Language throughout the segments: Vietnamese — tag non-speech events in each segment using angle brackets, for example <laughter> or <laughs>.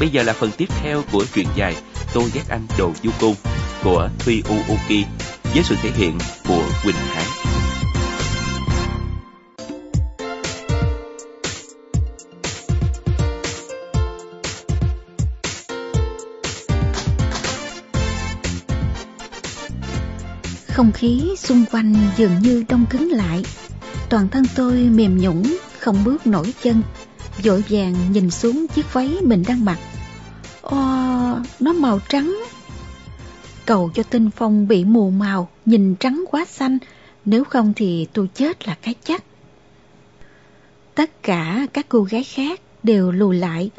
Bây giờ là phần tiếp theo của truyện dài Tôi ghét anh đồ du côn của Thuy Uuki với sự thể hiện của Quỳnh Hải. Không khí xung quanh dường như đông cứng lại. Toàn thân tôi mềm nhũng, không bước nổi chân. Vội vàng nhìn xuống chiếc váy mình đang mặc. Ồ, nó màu trắng. Cầu cho tinh phong bị mù màu, nhìn trắng quá xanh. Nếu không thì tôi chết là cái chắc. Tất cả các cô gái khác đều lùi lại.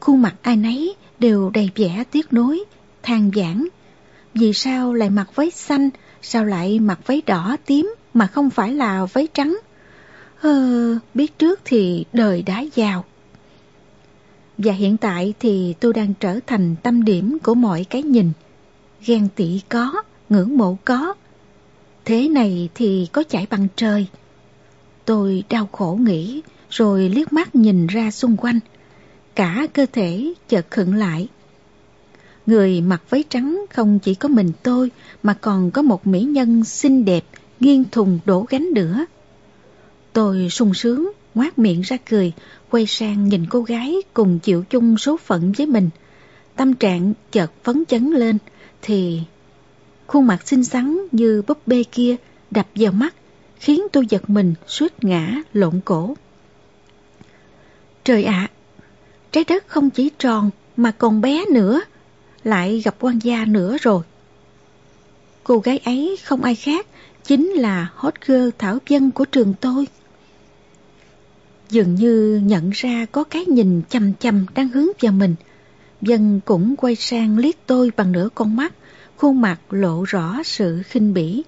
Khuôn mặt ai nấy đều đầy vẻ tiếc nối, than vãn. Vì sao lại mặc váy xanh, Sao lại mặc váy đỏ tím mà không phải là váy trắng? Ờ, biết trước thì đời đã giàu. Và hiện tại thì tôi đang trở thành tâm điểm của mọi cái nhìn. Ghen tị có, ngưỡng mộ có. Thế này thì có chảy bằng trời. Tôi đau khổ nghĩ, rồi liếc mắt nhìn ra xung quanh. Cả cơ thể chợt khựng lại. Người mặc váy trắng không chỉ có mình tôi mà còn có một mỹ nhân xinh đẹp nghiêng thùng đổ gánh nữa. Tôi sung sướng, ngoác miệng ra cười, quay sang nhìn cô gái cùng chịu chung số phận với mình. Tâm trạng chợt phấn chấn lên thì khuôn mặt xinh xắn như búp bê kia đập vào mắt khiến tôi giật mình suýt ngã lộn cổ. Trời ạ, trái đất không chỉ tròn mà còn bé nữa lại gặp quan gia nữa rồi. Cô gái ấy không ai khác, chính là hot girl Thảo Vân của trường tôi. Dường như nhận ra có cái nhìn chăm chăm đang hướng vào mình. Vân cũng quay sang liếc tôi bằng nửa con mắt, khuôn mặt lộ rõ sự khinh bỉ.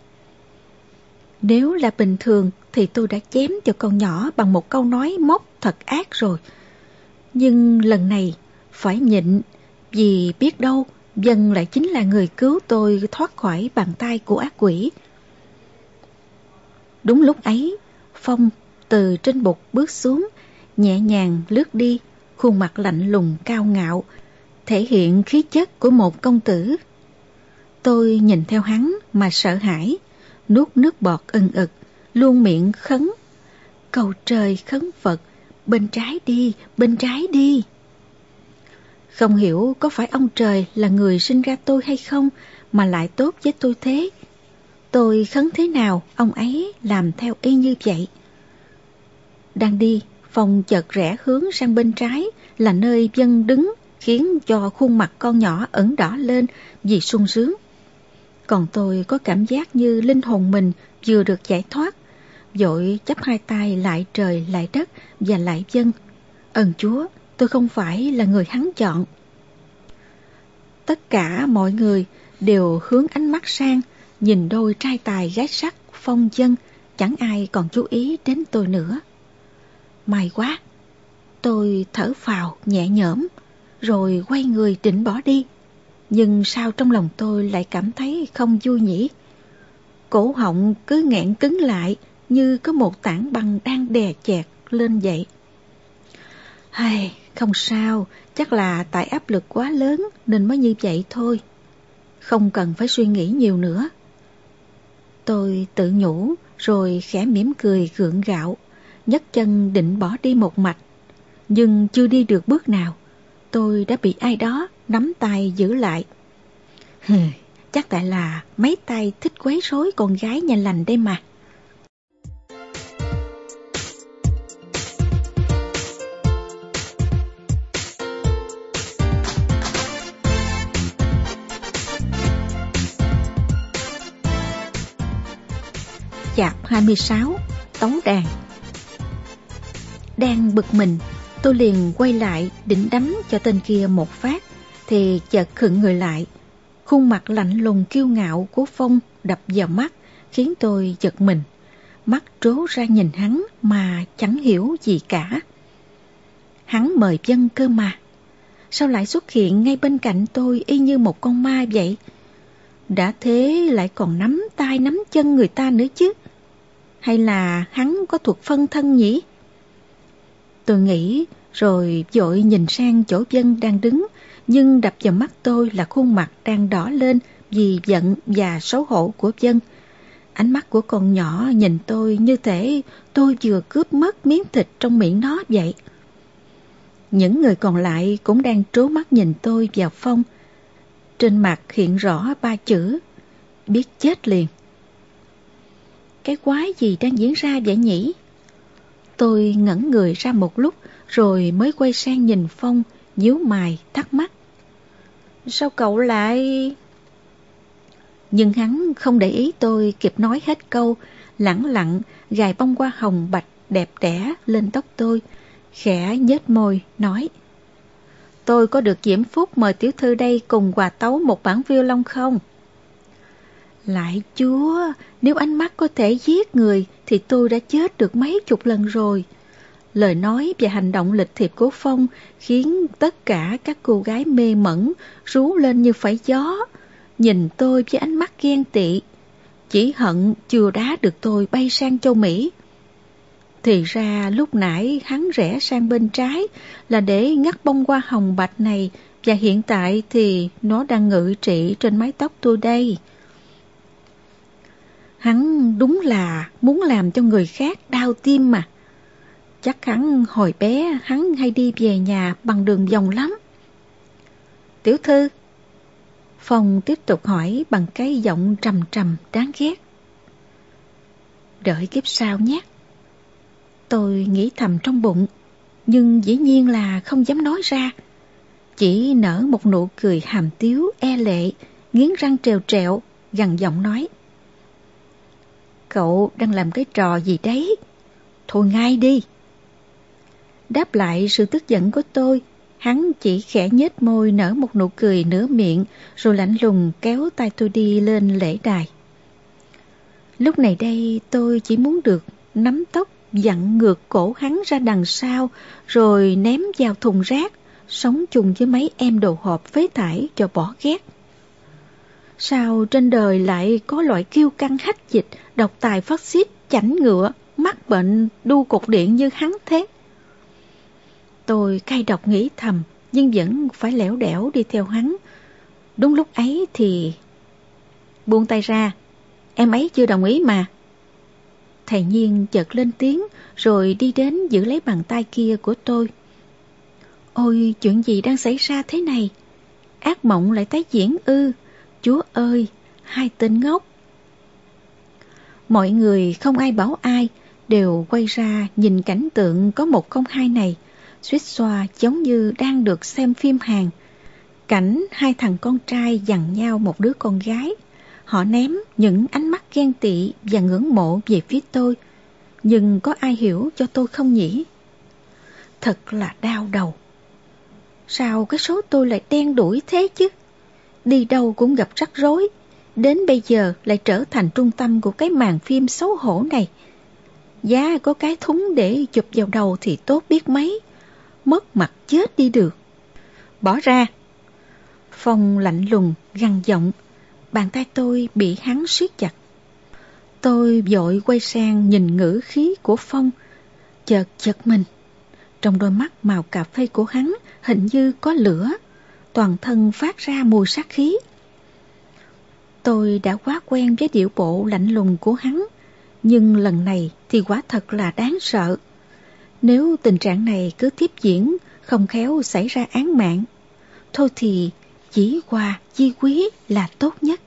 Nếu là bình thường thì tôi đã chém cho con nhỏ bằng một câu nói móc thật ác rồi. Nhưng lần này phải nhịn vì biết đâu Dân lại chính là người cứu tôi thoát khỏi bàn tay của ác quỷ. Đúng lúc ấy, Phong từ trên bục bước xuống, nhẹ nhàng lướt đi, khuôn mặt lạnh lùng cao ngạo, thể hiện khí chất của một công tử. Tôi nhìn theo hắn mà sợ hãi, nuốt nước bọt ân ực, luôn miệng khấn. Cầu trời khấn Phật, bên trái đi, bên trái đi. Không hiểu có phải ông trời là người sinh ra tôi hay không mà lại tốt với tôi thế. Tôi khấn thế nào, ông ấy làm theo y như vậy. Đang đi, phòng chợt rẽ hướng sang bên trái là nơi dân đứng khiến cho khuôn mặt con nhỏ ẩn đỏ lên vì sung sướng. Còn tôi có cảm giác như linh hồn mình vừa được giải thoát, dội chắp hai tay lại trời lại đất và lại dân. Ơn Chúa, tôi không phải là người hắn chọn. Tất cả mọi người đều hướng ánh mắt sang, nhìn đôi trai tài gái sắc, phong dân, chẳng ai còn chú ý đến tôi nữa. May quá! Tôi thở phào nhẹ nhõm, rồi quay người định bỏ đi. Nhưng sao trong lòng tôi lại cảm thấy không vui nhỉ? Cổ họng cứ nghẹn cứng lại như có một tảng băng đang đè chẹt lên vậy. Hay, không sao, chắc là tại áp lực quá lớn nên mới như vậy thôi. Không cần phải suy nghĩ nhiều nữa. Tôi tự nhủ rồi khẽ mỉm cười gượng gạo, nhấc chân định bỏ đi một mạch. Nhưng chưa đi được bước nào, tôi đã bị ai đó nắm tay giữ lại. chắc tại là mấy tay thích quấy rối con gái nhà lành đây mà. chạp 26 Tấu đàn đang bực mình. Tôi liền quay lại, định đấm cho tên kia một phát, Thì chợt khựng người lại. Khuôn mặt lạnh lùng kiêu ngạo của Phong đập vào mắt, Khiến tôi giật mình. Mắt trố ra nhìn hắn mà chẳng hiểu gì cả. Hắn mời dân cơ mà. Sao lại xuất hiện ngay bên cạnh tôi y như một con ma vậy? Đã thế lại còn nắm tay nắm chân người ta nữa chứ? Hay là hắn có thuộc phân thân nhỉ? Tôi nghĩ rồi vội nhìn sang chỗ dân đang đứng, nhưng đập vào mắt tôi là khuôn mặt đang đỏ lên vì giận và xấu hổ của dân. Ánh mắt của con nhỏ nhìn tôi như thể tôi vừa cướp mất miếng thịt trong miệng nó vậy. Những người còn lại cũng đang trố mắt nhìn tôi vào phong. Trên mặt hiện rõ ba chữ, biết chết liền. Cái quái gì đang diễn ra vậy nhỉ? Tôi ngẩn người ra một lúc rồi mới quay sang nhìn Phong, nhíu mày, thắc mắc. Sao cậu lại... Nhưng hắn không để ý tôi kịp nói hết câu, lẳng lặng gài bông hoa hồng bạch đẹp đẽ lên tóc tôi, khẽ nhếch môi, nói Tôi có được diễm phúc mời tiểu thư đây cùng quà tấu một bản violon không? Lại chúa, nếu ánh mắt có thể giết người thì tôi đã chết được mấy chục lần rồi. Lời nói và hành động lịch thiệp của Phong khiến tất cả các cô gái mê mẩn rú lên như phải gió, nhìn tôi với ánh mắt ghen tị. Chỉ hận chưa đá được tôi bay sang châu Mỹ. Thì ra lúc nãy hắn rẽ sang bên trái là để ngắt bông hoa hồng bạch này và hiện tại thì nó đang ngự trị trên mái tóc tôi đây. Hắn đúng là muốn làm cho người khác đau tim mà. Chắc hắn hồi bé hắn hay đi về nhà bằng đường vòng lắm. Tiểu thư, Phong tiếp tục hỏi bằng cái giọng trầm trầm đáng ghét. Đợi kiếp sau nhé. Tôi nghĩ thầm trong bụng, nhưng dĩ nhiên là không dám nói ra. Chỉ nở một nụ cười hàm tiếu, e lệ, nghiến răng trèo trẹo, gằn giọng nói. Cậu đang làm cái trò gì đấy? Thôi ngay đi. Đáp lại sự tức giận của tôi, hắn chỉ khẽ nhếch môi nở một nụ cười nửa miệng rồi lạnh lùng kéo tay tôi đi lên lễ đài. Lúc này đây tôi chỉ muốn được nắm tóc dặn ngược cổ hắn ra đằng sau rồi ném vào thùng rác, sống chung với mấy em đồ hộp phế thải cho bỏ ghét. Sao trên đời lại có loại kiêu căng hách dịch, độc tài phát xít, chảnh ngựa, mắc bệnh, đu cục điện như hắn thế? Tôi cay độc nghĩ thầm, nhưng vẫn phải lẻo đẻo đi theo hắn. Đúng lúc ấy thì... Buông tay ra, em ấy chưa đồng ý mà. Thầy nhiên chợt lên tiếng rồi đi đến giữ lấy bàn tay kia của tôi. Ôi, chuyện gì đang xảy ra thế này? Ác mộng lại tái diễn ư? Chúa ơi, hai tên ngốc. Mọi người không ai bảo ai, đều quay ra nhìn cảnh tượng có một không hai này, suýt xoa giống như đang được xem phim hàng. Cảnh hai thằng con trai dằn nhau một đứa con gái. Họ ném những ánh mắt ghen tị và ngưỡng mộ về phía tôi. Nhưng có ai hiểu cho tôi không nhỉ? Thật là đau đầu. Sao cái số tôi lại đen đuổi thế chứ? Đi đâu cũng gặp rắc rối. Đến bây giờ lại trở thành trung tâm của cái màn phim xấu hổ này. Giá có cái thúng để chụp vào đầu thì tốt biết mấy. Mất mặt chết đi được. Bỏ ra. Phong lạnh lùng, gằn giọng. Bàn tay tôi bị hắn siết chặt. Tôi vội quay sang nhìn ngữ khí của Phong. Chợt chợt mình. Trong đôi mắt màu cà phê của hắn hình như có lửa toàn thân phát ra mùi sát khí. Tôi đã quá quen với điệu bộ lạnh lùng của hắn, nhưng lần này thì quả thật là đáng sợ. Nếu tình trạng này cứ tiếp diễn, không khéo xảy ra án mạng, thôi thì chỉ qua chi quý là tốt nhất.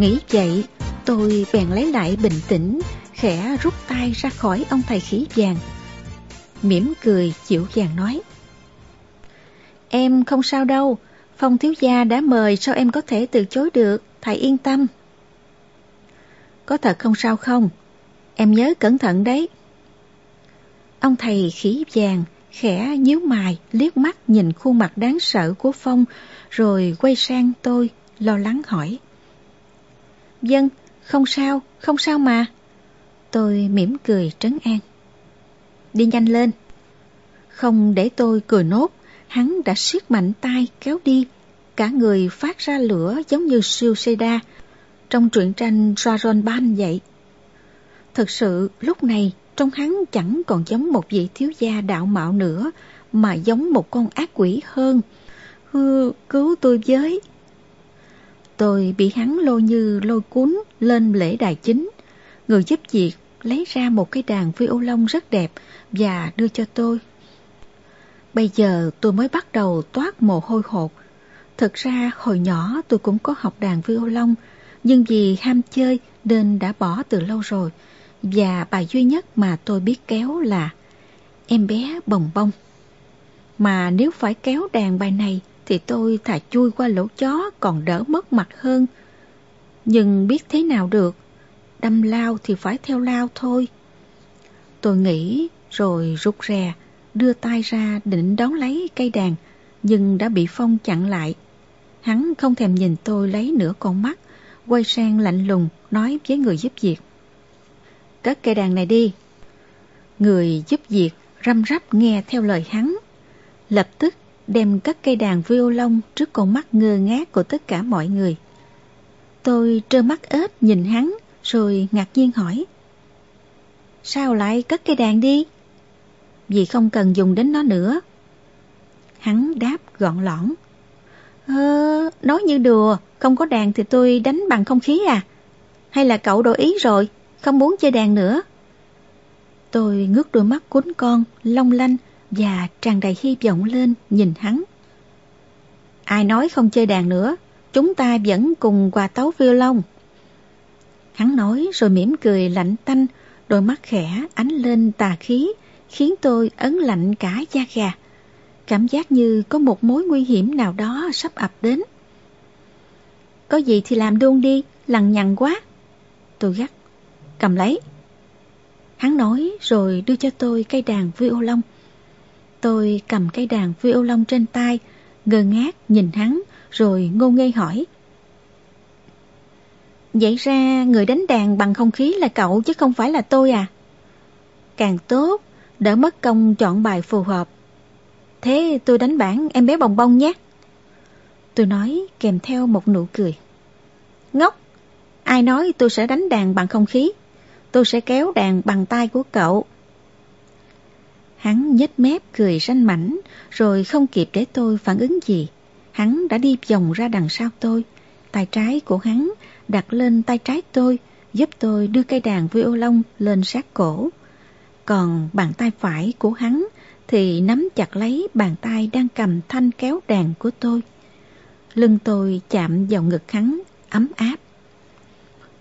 Nghĩ vậy, tôi bèn lấy lại bình tĩnh, khẽ rút tay ra khỏi ông thầy khí vàng. mỉm cười chịu vàng nói. Em không sao đâu, Phong thiếu gia đã mời sao em có thể từ chối được, thầy yên tâm. Có thật không sao không? Em nhớ cẩn thận đấy. Ông thầy khí vàng khẽ nhíu mày liếc mắt nhìn khuôn mặt đáng sợ của Phong rồi quay sang tôi lo lắng hỏi. Dân, không sao, không sao mà. Tôi mỉm cười trấn an. Đi nhanh lên. Không để tôi cười nốt, hắn đã siết mạnh tay kéo đi. Cả người phát ra lửa giống như siêu đa trong truyện tranh Raron Ban vậy. Thực sự lúc này trong hắn chẳng còn giống một vị thiếu gia đạo mạo nữa mà giống một con ác quỷ hơn. Hư, cứu tôi với. Tôi bị hắn lôi như lôi cuốn lên lễ đài chính. Người giúp việc lấy ra một cái đàn violon rất đẹp và đưa cho tôi. Bây giờ tôi mới bắt đầu toát mồ hôi hột. Thực ra hồi nhỏ tôi cũng có học đàn violon, nhưng vì ham chơi nên đã bỏ từ lâu rồi. Và bài duy nhất mà tôi biết kéo là Em bé bồng bông. Mà nếu phải kéo đàn bài này thì tôi thà chui qua lỗ chó còn đỡ mất mặt hơn. Nhưng biết thế nào được, đâm lao thì phải theo lao thôi. Tôi nghĩ rồi rụt rè, đưa tay ra định đón lấy cây đàn, nhưng đã bị Phong chặn lại. Hắn không thèm nhìn tôi lấy nửa con mắt, quay sang lạnh lùng nói với người giúp việc. Cất cây đàn này đi. Người giúp việc răm rắp nghe theo lời hắn. Lập tức đem các cây đàn violon trước con mắt ngơ ngác của tất cả mọi người. Tôi trơ mắt ếch nhìn hắn rồi ngạc nhiên hỏi. Sao lại cất cây đàn đi? Vì không cần dùng đến nó nữa. Hắn đáp gọn lõn. Ờ, nói như đùa, không có đàn thì tôi đánh bằng không khí à? Hay là cậu đổi ý rồi, không muốn chơi đàn nữa? Tôi ngước đôi mắt cuốn con, long lanh và tràn đầy hy vọng lên nhìn hắn. Ai nói không chơi đàn nữa, chúng ta vẫn cùng quà tấu violon. Hắn nói rồi mỉm cười lạnh tanh, đôi mắt khẽ ánh lên tà khí, khiến tôi ấn lạnh cả da gà. Cảm giác như có một mối nguy hiểm nào đó sắp ập đến. Có gì thì làm luôn đi, lằng nhằng quá. Tôi gắt, cầm lấy. Hắn nói rồi đưa cho tôi cây đàn violon. Tôi cầm cây đàn violon trên tay, ngơ ngác nhìn hắn rồi ngô nghê hỏi. Vậy ra người đánh đàn bằng không khí là cậu chứ không phải là tôi à? Càng tốt, đỡ mất công chọn bài phù hợp. Thế tôi đánh bản em bé bồng bông nhé. Tôi nói kèm theo một nụ cười. Ngốc, ai nói tôi sẽ đánh đàn bằng không khí? Tôi sẽ kéo đàn bằng tay của cậu. Hắn nhếch mép cười ranh mảnh, rồi không kịp để tôi phản ứng gì. Hắn đã đi vòng ra đằng sau tôi. Tay trái của hắn đặt lên tay trái tôi, giúp tôi đưa cây đàn violon lên sát cổ. Còn bàn tay phải của hắn thì nắm chặt lấy bàn tay đang cầm thanh kéo đàn của tôi. Lưng tôi chạm vào ngực hắn, ấm áp.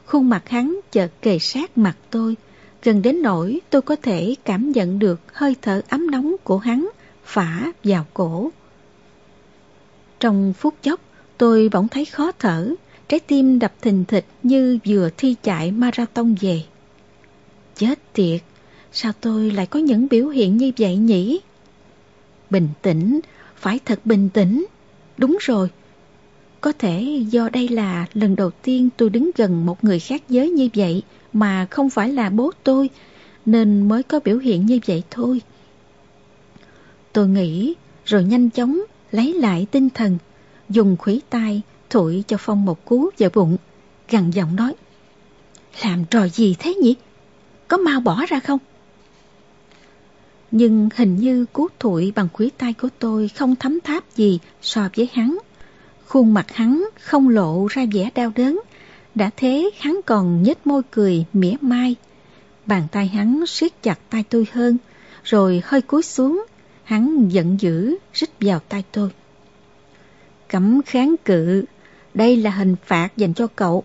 Khuôn mặt hắn chợt kề sát mặt tôi, gần đến nỗi tôi có thể cảm nhận được hơi thở ấm nóng của hắn phả vào cổ. Trong phút chốc, tôi bỗng thấy khó thở, trái tim đập thình thịch như vừa thi chạy marathon về. Chết tiệt, sao tôi lại có những biểu hiện như vậy nhỉ? Bình tĩnh, phải thật bình tĩnh. Đúng rồi, có thể do đây là lần đầu tiên tôi đứng gần một người khác giới như vậy mà không phải là bố tôi, nên mới có biểu hiện như vậy thôi. Tôi nghĩ, rồi nhanh chóng lấy lại tinh thần, dùng khuỷu tay thổi cho Phong một cú vào bụng, gằn giọng nói. Làm trò gì thế nhỉ? Có mau bỏ ra không? Nhưng hình như cú thụi bằng khuỷu tay của tôi không thấm tháp gì so với hắn. Khuôn mặt hắn không lộ ra vẻ đau đớn, đã thế hắn còn nhếch môi cười mỉa mai. Bàn tay hắn siết chặt tay tôi hơn, rồi hơi cúi xuống, hắn giận dữ rít vào tay tôi. Cấm kháng cự, đây là hình phạt dành cho cậu.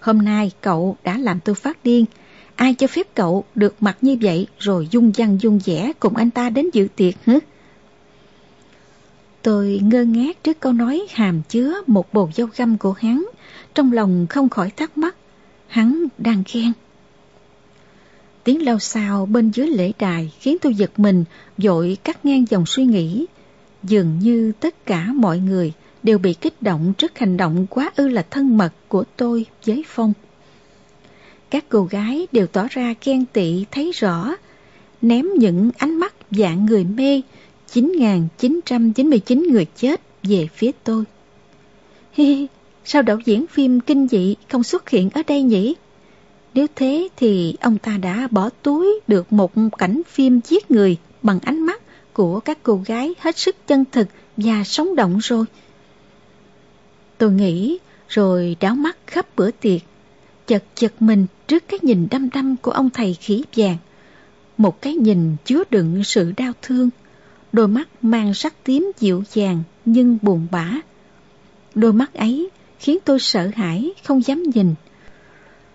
Hôm nay cậu đã làm tôi phát điên, ai cho phép cậu được mặc như vậy rồi dung dăng dung dẻ cùng anh ta đến dự tiệc hả? Tôi ngơ ngác trước câu nói hàm chứa một bồ dâu găm của hắn, trong lòng không khỏi thắc mắc, hắn đang ghen. Tiếng lao xao bên dưới lễ đài khiến tôi giật mình, dội cắt ngang dòng suy nghĩ. Dường như tất cả mọi người đều bị kích động trước hành động quá ư là thân mật của tôi với Phong. Các cô gái đều tỏ ra ghen tị thấy rõ, ném những ánh mắt dạng người mê 9.999 người chết về phía tôi. Hi hi, sao đạo diễn phim kinh dị không xuất hiện ở đây nhỉ? Nếu thế thì ông ta đã bỏ túi được một cảnh phim giết người bằng ánh mắt của các cô gái hết sức chân thực và sống động rồi. Tôi nghĩ rồi đáo mắt khắp bữa tiệc, chật chật mình trước cái nhìn đăm đăm của ông thầy khỉ vàng. Một cái nhìn chứa đựng sự đau thương, đôi mắt mang sắc tím dịu dàng nhưng buồn bã. Đôi mắt ấy khiến tôi sợ hãi không dám nhìn.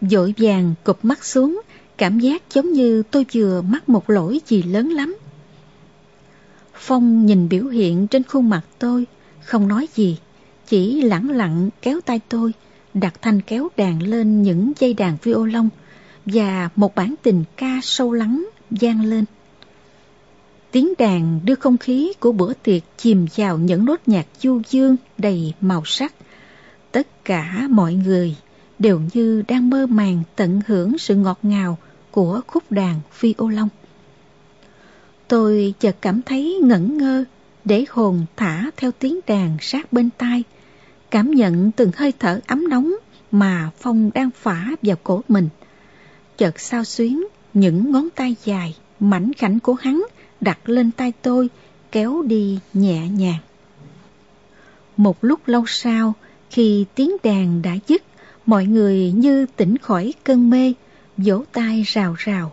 Dội vàng cụp mắt xuống, cảm giác giống như tôi vừa mắc một lỗi gì lớn lắm. Phong nhìn biểu hiện trên khuôn mặt tôi, không nói gì, chỉ lẳng lặng kéo tay tôi, đặt thanh kéo đàn lên những dây đàn violon và một bản tình ca sâu lắng vang lên. Tiếng đàn đưa không khí của bữa tiệc chìm vào những nốt nhạc du dương đầy màu sắc. Tất cả mọi người đều như đang mơ màng tận hưởng sự ngọt ngào của khúc đàn phi ô long. Tôi chợt cảm thấy ngẩn ngơ để hồn thả theo tiếng đàn sát bên tai, cảm nhận từng hơi thở ấm nóng mà Phong đang phả vào cổ mình. Chợt sao xuyến những ngón tay dài, mảnh khảnh của hắn đặt lên tay tôi, kéo đi nhẹ nhàng. Một lúc lâu sau, khi tiếng đàn đã dứt, mọi người như tỉnh khỏi cơn mê, vỗ tay rào rào.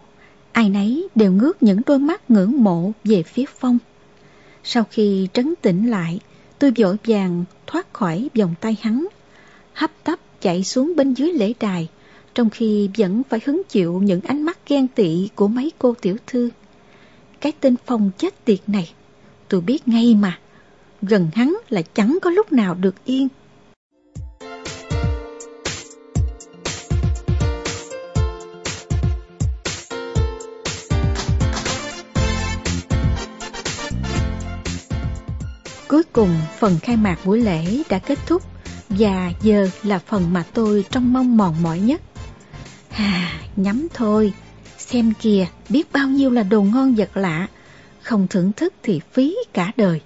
Ai nấy đều ngước những đôi mắt ngưỡng mộ về phía Phong. Sau khi trấn tĩnh lại, tôi vội vàng thoát khỏi vòng tay hắn, hấp tấp chạy xuống bên dưới lễ đài, trong khi vẫn phải hứng chịu những ánh mắt ghen tị của mấy cô tiểu thư. Cái tên Phong chết tiệt này, tôi biết ngay mà, gần hắn là chẳng có lúc nào được yên. Cuối cùng, phần khai mạc buổi lễ đã kết thúc và giờ là phần mà tôi trong mong mòn mỏi nhất. Hà, nhắm thôi, xem kìa, biết bao nhiêu là đồ ngon vật lạ, không thưởng thức thì phí cả đời.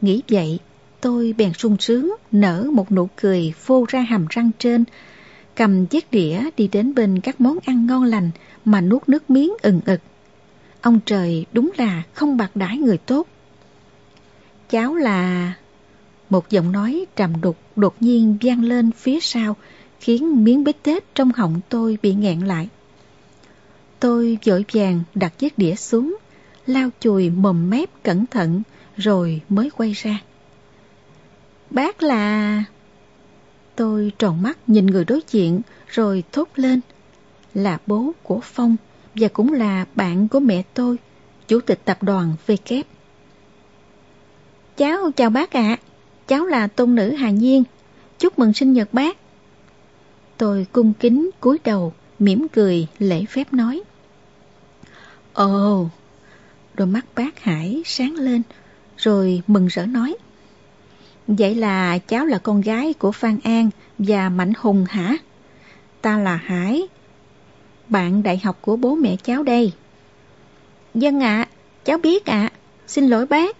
Nghĩ vậy, tôi bèn sung sướng, nở một nụ cười phô ra hàm răng trên, cầm chiếc đĩa đi đến bên các món ăn ngon lành mà nuốt nước miếng ừng ực. Ông trời đúng là không bạc đãi người tốt. Cháu là... Một giọng nói trầm đục đột nhiên vang lên phía sau, khiến miếng bít tết trong họng tôi bị nghẹn lại. Tôi vội vàng đặt chiếc đĩa xuống, lau chùi mồm mép cẩn thận, rồi mới quay ra. Bác là... Tôi tròn mắt nhìn người đối diện, rồi thốt lên. Là bố của Phong, và cũng là bạn của mẹ tôi, chủ tịch tập đoàn VK. Cháu chào bác ạ, cháu là tôn nữ Hà Nhiên, chúc mừng sinh nhật bác. Tôi cung kính cúi đầu, mỉm cười, lễ phép nói. Ồ, đôi mắt bác Hải sáng lên, rồi mừng rỡ nói. Vậy là cháu là con gái của Phan An và Mạnh Hùng hả? Ta là Hải, bạn đại học của bố mẹ cháu đây. Dân ạ, cháu biết ạ, xin lỗi bác.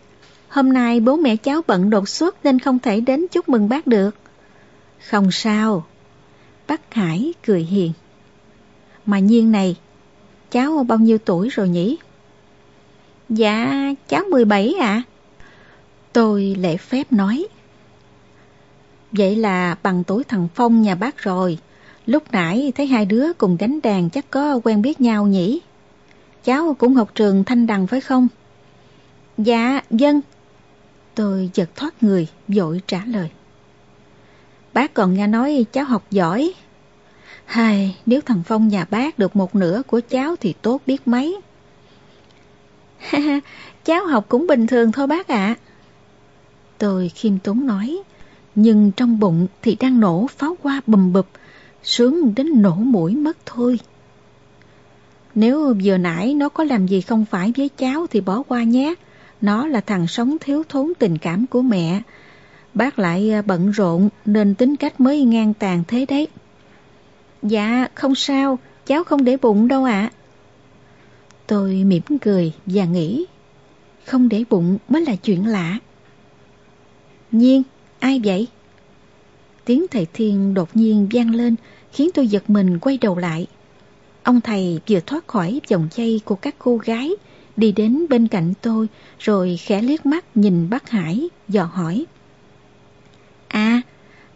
Hôm nay bố mẹ cháu bận đột xuất nên không thể đến chúc mừng bác được. Không sao. Bác Hải cười hiền. Mà nhiên này, cháu bao nhiêu tuổi rồi nhỉ? Dạ, cháu 17 ạ. À. Tôi lễ phép nói. Vậy là bằng tuổi thằng Phong nhà bác rồi. Lúc nãy thấy hai đứa cùng gánh đàn chắc có quen biết nhau nhỉ? Cháu cũng học trường Thanh Đằng phải không? Dạ, dân, Tôi giật thoát người, dội trả lời. Bác còn nghe nói cháu học giỏi. Hai, nếu thằng Phong nhà bác được một nửa của cháu thì tốt biết mấy. cháu học cũng bình thường thôi bác ạ. Tôi khiêm tốn nói, nhưng trong bụng thì đang nổ pháo hoa bầm bụp, sướng đến nổ mũi mất thôi. Nếu vừa nãy nó có làm gì không phải với cháu thì bỏ qua nhé. Nó là thằng sống thiếu thốn tình cảm của mẹ. Bác lại à, bận rộn nên tính cách mới ngang tàn thế đấy. Dạ, không sao, cháu không để bụng đâu ạ. Tôi mỉm cười và nghĩ, không để bụng mới là chuyện lạ. Nhiên, ai vậy? Tiếng thầy Thiên đột nhiên vang lên khiến tôi giật mình quay đầu lại. Ông thầy vừa thoát khỏi vòng dây của các cô gái đi đến bên cạnh tôi rồi khẽ liếc mắt nhìn bác Hải, dò hỏi. À,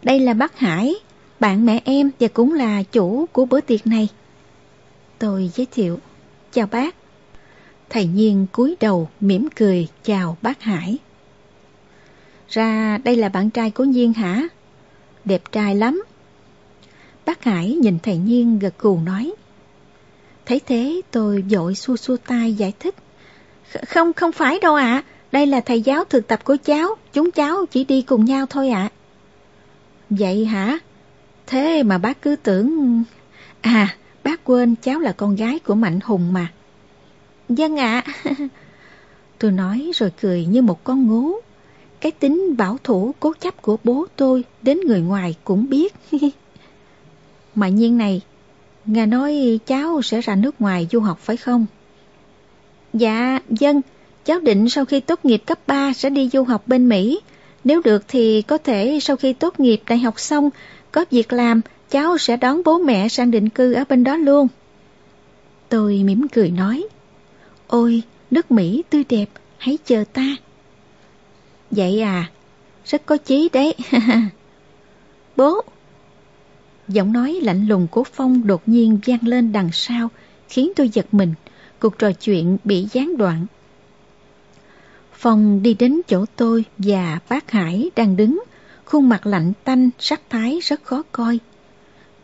đây là bác Hải, bạn mẹ em và cũng là chủ của bữa tiệc này. Tôi giới thiệu, chào bác. Thầy Nhiên cúi đầu mỉm cười chào bác Hải. Ra đây là bạn trai của Nhiên hả? Đẹp trai lắm. Bác Hải nhìn thầy Nhiên gật gù nói. Thấy thế tôi vội xua xua tay giải thích. Không, không phải đâu ạ. Đây là thầy giáo thực tập của cháu. Chúng cháu chỉ đi cùng nhau thôi ạ. Vậy hả? Thế mà bác cứ tưởng... À, bác quên cháu là con gái của Mạnh Hùng mà. Dân ạ. <laughs> tôi nói rồi cười như một con ngố. Cái tính bảo thủ cố chấp của bố tôi đến người ngoài cũng biết. <laughs> mà nhiên này, nghe nói cháu sẽ ra nước ngoài du học phải không? Dạ, dân, cháu định sau khi tốt nghiệp cấp 3 sẽ đi du học bên Mỹ. Nếu được thì có thể sau khi tốt nghiệp đại học xong, có việc làm, cháu sẽ đón bố mẹ sang định cư ở bên đó luôn. Tôi mỉm cười nói, Ôi, nước Mỹ tươi đẹp, hãy chờ ta. Vậy à, rất có chí đấy. <laughs> bố! Giọng nói lạnh lùng của Phong đột nhiên vang lên đằng sau, khiến tôi giật mình cuộc trò chuyện bị gián đoạn. Phong đi đến chỗ tôi và bác Hải đang đứng, khuôn mặt lạnh tanh, sắc thái rất khó coi.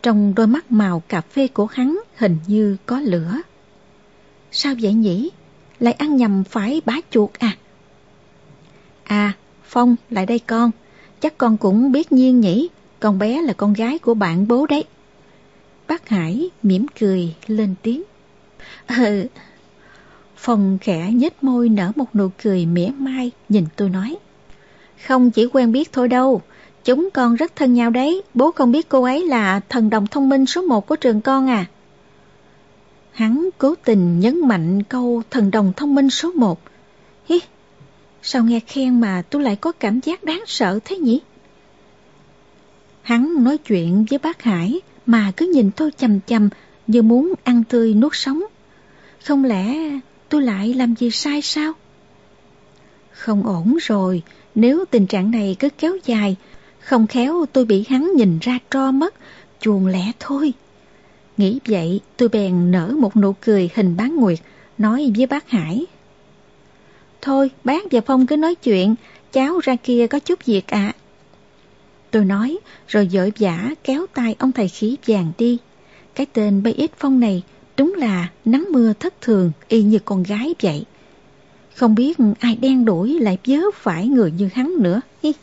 Trong đôi mắt màu cà phê của hắn hình như có lửa. Sao vậy nhỉ? Lại ăn nhầm phải bá chuột à? À, Phong, lại đây con. Chắc con cũng biết nhiên nhỉ, con bé là con gái của bạn bố đấy. Bác Hải mỉm cười lên tiếng. Ừ, Phong khẽ nhếch môi nở một nụ cười mỉa mai nhìn tôi nói. Không chỉ quen biết thôi đâu, chúng con rất thân nhau đấy, bố không biết cô ấy là thần đồng thông minh số một của trường con à. Hắn cố tình nhấn mạnh câu thần đồng thông minh số một. Hi, sao nghe khen mà tôi lại có cảm giác đáng sợ thế nhỉ? Hắn nói chuyện với bác Hải mà cứ nhìn tôi chầm chầm như muốn ăn tươi nuốt sống. Không lẽ tôi lại làm gì sai sao? Không ổn rồi, nếu tình trạng này cứ kéo dài, không khéo tôi bị hắn nhìn ra tro mất, chuồn lẻ thôi. Nghĩ vậy, tôi bèn nở một nụ cười hình bán nguyệt, nói với bác Hải. Thôi, bác và Phong cứ nói chuyện, cháu ra kia có chút việc ạ. Tôi nói, rồi dội vã kéo tay ông thầy khí vàng đi. Cái tên bay ít Phong này Đúng là nắng mưa thất thường y như con gái vậy. Không biết ai đen đuổi lại vớ phải người như hắn nữa. Hi.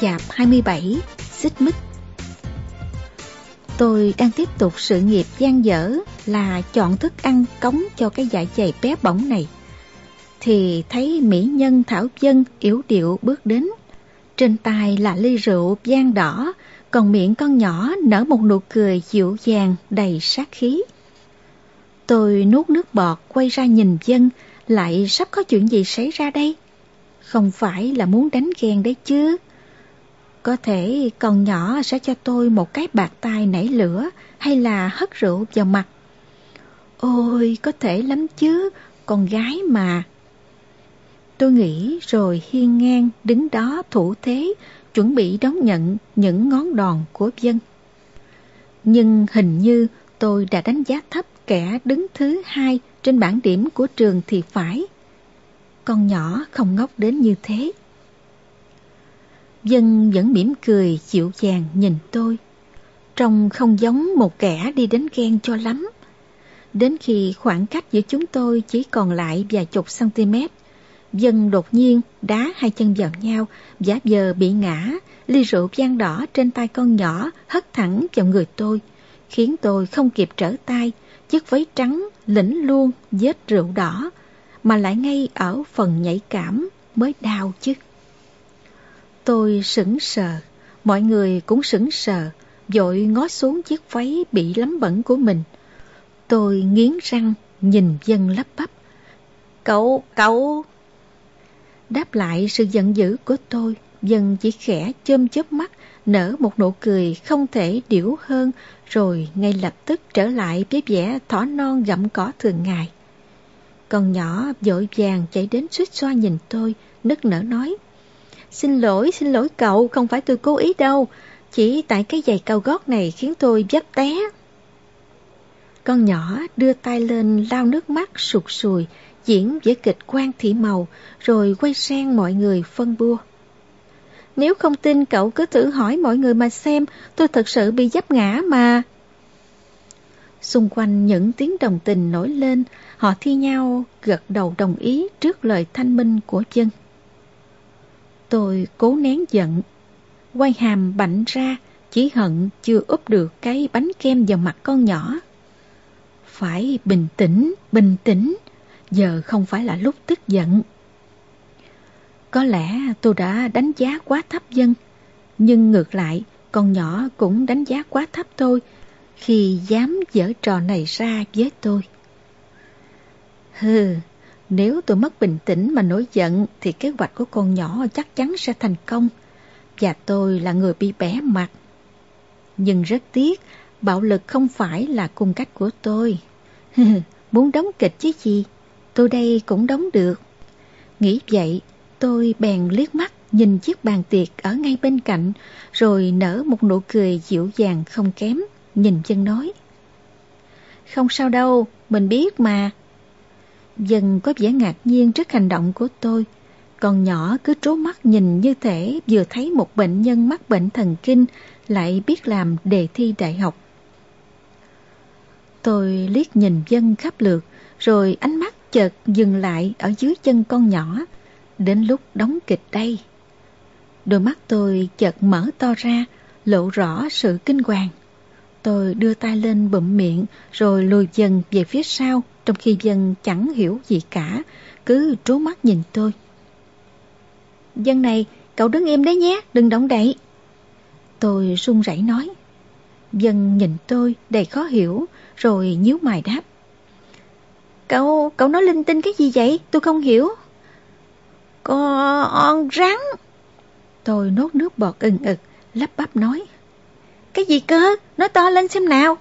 Chạp 27 Xích mít Tôi đang tiếp tục sự nghiệp gian dở là chọn thức ăn cống cho cái dạ dày bé bỏng này. Thì thấy mỹ nhân Thảo Dân yếu điệu bước đến. Trên tay là ly rượu gian đỏ, còn miệng con nhỏ nở một nụ cười dịu dàng đầy sát khí. Tôi nuốt nước bọt quay ra nhìn dân, lại sắp có chuyện gì xảy ra đây? Không phải là muốn đánh ghen đấy chứ. Có thể con nhỏ sẽ cho tôi một cái bạc tai nảy lửa hay là hất rượu vào mặt. Ôi, có thể lắm chứ, con gái mà. Tôi nghĩ rồi hiên ngang đứng đó thủ thế, chuẩn bị đón nhận những ngón đòn của dân. Nhưng hình như tôi đã đánh giá thấp kẻ đứng thứ hai trên bảng điểm của trường thì phải. Con nhỏ không ngốc đến như thế. Dân vẫn mỉm cười dịu dàng nhìn tôi. Trông không giống một kẻ đi đến ghen cho lắm. Đến khi khoảng cách giữa chúng tôi chỉ còn lại vài chục cm, Dân đột nhiên đá hai chân vào nhau, giả vờ bị ngã, ly rượu vang đỏ trên tay con nhỏ hất thẳng vào người tôi, khiến tôi không kịp trở tay, chiếc váy trắng lĩnh luôn vết rượu đỏ, mà lại ngay ở phần nhạy cảm mới đau chứ. Tôi sững sờ, mọi người cũng sững sờ, vội ngó xuống chiếc váy bị lấm bẩn của mình. Tôi nghiến răng, nhìn dân lắp bắp. Cậu, cậu... Đáp lại sự giận dữ của tôi, dân chỉ khẽ chôm chớp mắt, nở một nụ cười không thể điểu hơn, rồi ngay lập tức trở lại với vẻ thỏ non gặm cỏ thường ngày. Con nhỏ vội vàng chạy đến suýt xoa nhìn tôi, nức nở nói. Xin lỗi, xin lỗi cậu, không phải tôi cố ý đâu. Chỉ tại cái giày cao gót này khiến tôi vấp té. Con nhỏ đưa tay lên lau nước mắt sụt sùi, diễn với kịch quan thị màu, rồi quay sang mọi người phân bua. Nếu không tin cậu cứ thử hỏi mọi người mà xem, tôi thật sự bị dấp ngã mà. Xung quanh những tiếng đồng tình nổi lên, họ thi nhau gật đầu đồng ý trước lời thanh minh của chân. Tôi cố nén giận, quay hàm bạnh ra, chỉ hận chưa úp được cái bánh kem vào mặt con nhỏ. Phải bình tĩnh, bình tĩnh, giờ không phải là lúc tức giận. Có lẽ tôi đã đánh giá quá thấp dân, nhưng ngược lại, con nhỏ cũng đánh giá quá thấp tôi khi dám dở trò này ra với tôi. Hừ, nếu tôi mất bình tĩnh mà nổi giận thì kế hoạch của con nhỏ chắc chắn sẽ thành công và tôi là người bị bẻ mặt. Nhưng rất tiếc, bạo lực không phải là cung cách của tôi. <laughs> Muốn đóng kịch chứ gì, tôi đây cũng đóng được. Nghĩ vậy, tôi bèn liếc mắt nhìn chiếc bàn tiệc ở ngay bên cạnh, rồi nở một nụ cười dịu dàng không kém, nhìn chân nói. Không sao đâu, mình biết mà. Dân có vẻ ngạc nhiên trước hành động của tôi, còn nhỏ cứ trố mắt nhìn như thể vừa thấy một bệnh nhân mắc bệnh thần kinh lại biết làm đề thi đại học. Tôi liếc nhìn dân khắp lượt, rồi ánh mắt chợt dừng lại ở dưới chân con nhỏ. Đến lúc đóng kịch đây. Đôi mắt tôi chợt mở to ra, lộ rõ sự kinh hoàng. Tôi đưa tay lên bụm miệng rồi lùi dần về phía sau trong khi dân chẳng hiểu gì cả, cứ trố mắt nhìn tôi. Dân này, cậu đứng im đấy nhé, đừng động đậy. Tôi run rẩy nói. Dân nhìn tôi đầy khó hiểu, rồi nhíu mày đáp. Cậu, cậu nói linh tinh cái gì vậy? Tôi không hiểu. Con rắn. Tôi nốt nước bọt ừng ực, lắp bắp nói. Cái gì cơ? Nói to lên xem nào.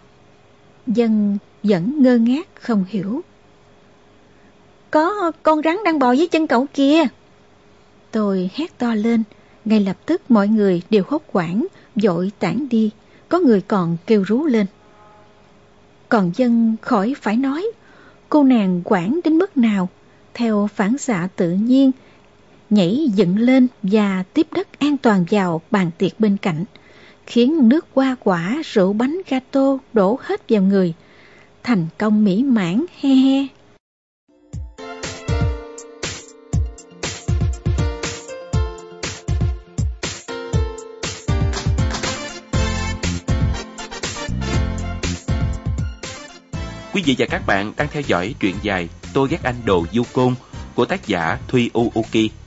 Dân vẫn ngơ ngác không hiểu. Có con rắn đang bò dưới chân cậu kia. Tôi hét to lên, ngay lập tức mọi người đều hốt quảng, dội tản đi, có người còn kêu rú lên. Còn dân khỏi phải nói, cô nàng quảng đến mức nào, theo phản xạ tự nhiên, nhảy dựng lên và tiếp đất an toàn vào bàn tiệc bên cạnh, khiến nước hoa quả, rượu bánh gato đổ hết vào người. Thành công mỹ mãn he he. Quý vị và các bạn đang theo dõi truyện dài Tôi ghét anh đồ du côn của tác giả Thuy Uuki